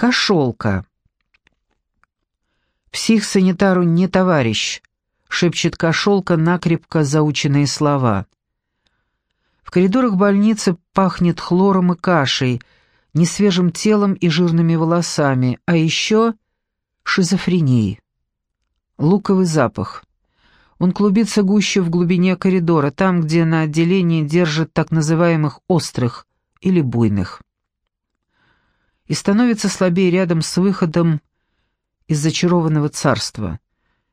Кошелка. «Псих-санитару не товарищ», — шепчет кошелка накрепко заученные слова. В коридорах больницы пахнет хлором и кашей, несвежим телом и жирными волосами, а еще шизофренией. Луковый запах. Он клубится гуще в глубине коридора, там, где на отделении держат так называемых «острых» или «буйных» и становится слабее рядом с выходом из зачарованного царства.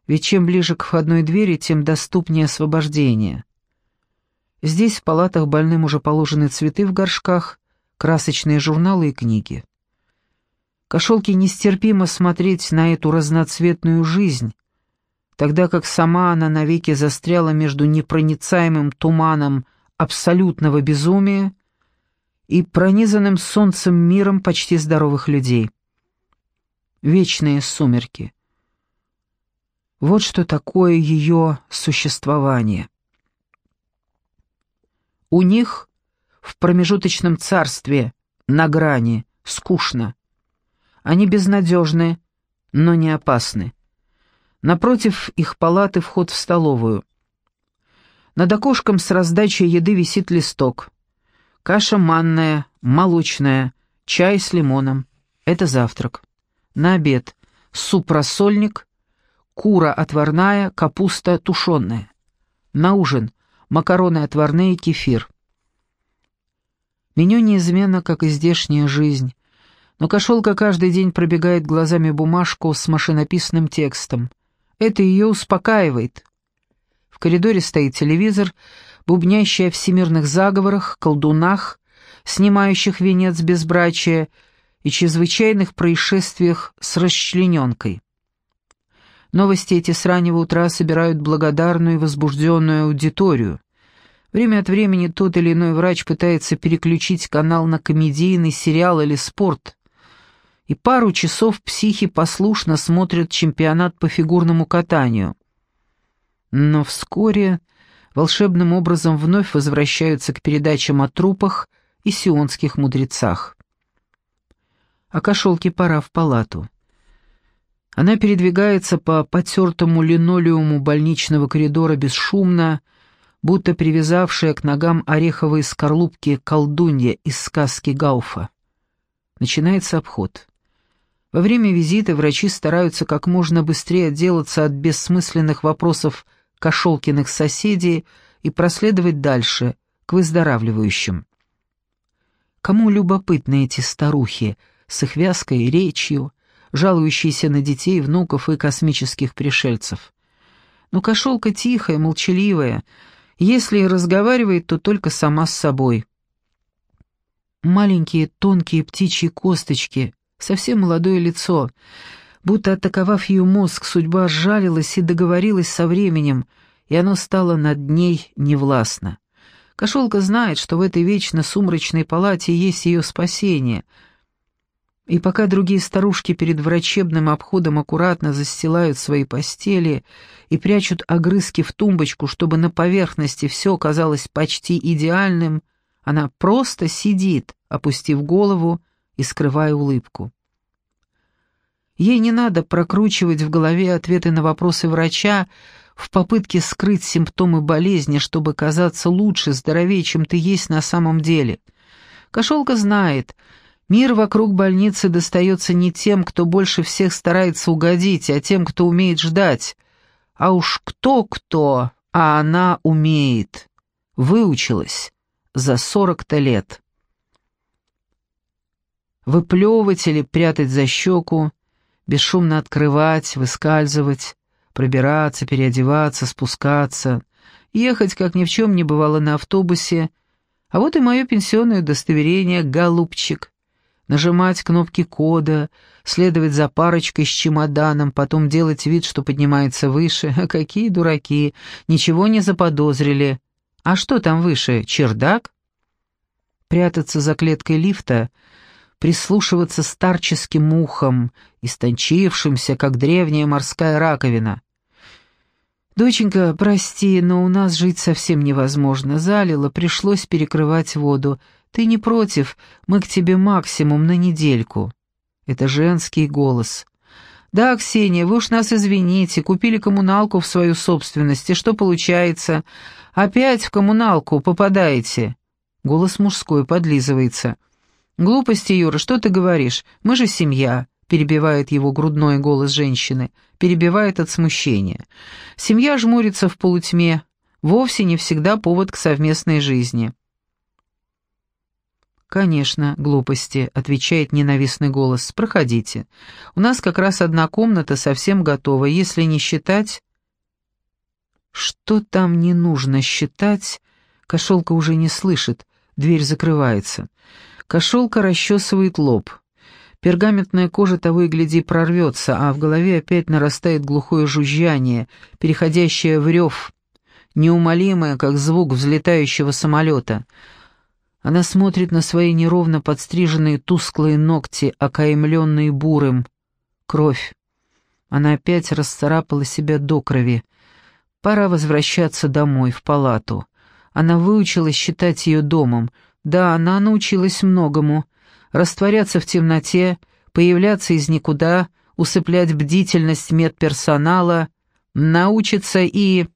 Ведь чем ближе к входной двери, тем доступнее освобождение. Здесь в палатах больным уже положены цветы в горшках, красочные журналы и книги. Кошелке нестерпимо смотреть на эту разноцветную жизнь, тогда как сама она навеки застряла между непроницаемым туманом абсолютного безумия и пронизанным солнцем миром почти здоровых людей. Вечные сумерки. Вот что такое ее существование. У них в промежуточном царстве, на грани, скучно. Они безнадежны, но не опасны. Напротив их палаты вход в столовую. Над окошком с раздачей еды висит листок. Каша манная, молочная, чай с лимоном. Это завтрак. На обед суп-рассольник, кура отварная, капуста тушеная. На ужин макароны отварные, кефир. Меню неизменно, как и здешняя жизнь, но кошелка каждый день пробегает глазами бумажку с машинописным текстом. Это ее успокаивает. В коридоре стоит телевизор, бубнящая о всемирных заговорах, колдунах, снимающих венец безбрачия и чрезвычайных происшествиях с расчлененкой. Новости эти с раннего утра собирают благодарную и возбужденную аудиторию. Время от времени тот или иной врач пытается переключить канал на комедийный сериал или спорт, и пару часов психи послушно смотрят чемпионат по фигурному катанию. Но вскоре волшебным образом вновь возвращаются к передачам о трупах и сионских мудрецах. А кошелке пора в палату. Она передвигается по потертому линолеуму больничного коридора бесшумно, будто привязавшая к ногам ореховые скорлупки колдунья из сказки Гауфа. Начинается обход. Во время визита врачи стараются как можно быстрее отделаться от бессмысленных вопросов Кошелкиных соседей и проследовать дальше, к выздоравливающим. Кому любопытны эти старухи с их вязкой речью, жалующиеся на детей, внуков и космических пришельцев? Но кошелка тихая, молчаливая, если и разговаривает, то только сама с собой. Маленькие тонкие птичьи косточки, совсем молодое лицо — Будто атаковав ее мозг, судьба сжалилась и договорилась со временем, и оно стало над ней невластно. Кошелка знает, что в этой вечно сумрачной палате есть ее спасение. И пока другие старушки перед врачебным обходом аккуратно застилают свои постели и прячут огрызки в тумбочку, чтобы на поверхности все казалось почти идеальным, она просто сидит, опустив голову и скрывая улыбку. Ей не надо прокручивать в голове ответы на вопросы врача в попытке скрыть симптомы болезни, чтобы казаться лучше, здоровее, чем ты есть на самом деле. Кошелка знает, мир вокруг больницы достается не тем, кто больше всех старается угодить, а тем, кто умеет ждать. А уж кто-кто, а она умеет. Выучилась за сорок-то лет. Выплевывать или прятать за щеку, бесшумно открывать, выскальзывать, пробираться, переодеваться, спускаться, ехать, как ни в чем не бывало на автобусе, а вот и мое пенсионное удостоверение «Голубчик», нажимать кнопки кода, следовать за парочкой с чемоданом, потом делать вид, что поднимается выше. А какие дураки, ничего не заподозрили. А что там выше, чердак? Прятаться за клеткой лифта — прислушиваться старческим ухом, истончившимся, как древняя морская раковина. «Доченька, прости, но у нас жить совсем невозможно. Залило, пришлось перекрывать воду. Ты не против? Мы к тебе максимум на недельку». Это женский голос. «Да, Ксения, вы уж нас извините, купили коммуналку в свою собственность, и что получается? Опять в коммуналку попадаете?» Голос мужской подлизывается. «Глупости, Юра, что ты говоришь? Мы же семья», — перебивает его грудной голос женщины, перебивает от смущения. Семья жмурится в полутьме, вовсе не всегда повод к совместной жизни. «Конечно, глупости», — отвечает ненавистный голос. «Проходите. У нас как раз одна комната совсем готова, если не считать...» Что там не нужно считать, кошелка уже не слышит, дверь закрывается. Кошелка расчесывает лоб. Пергаментная кожа того и гляди прорвется, а в голове опять нарастает глухое жужжание, переходящее в рев, неумолимое, как звук взлетающего самолета — она смотрит на свои неровно подстриженные тусклые ногти, окаймленные бурым. Кровь. Она опять расцарапала себя до крови. Пора возвращаться домой, в палату. Она выучилась считать ее домом. Да, она научилась многому. Растворяться в темноте, появляться из никуда, усыплять бдительность медперсонала, научиться и...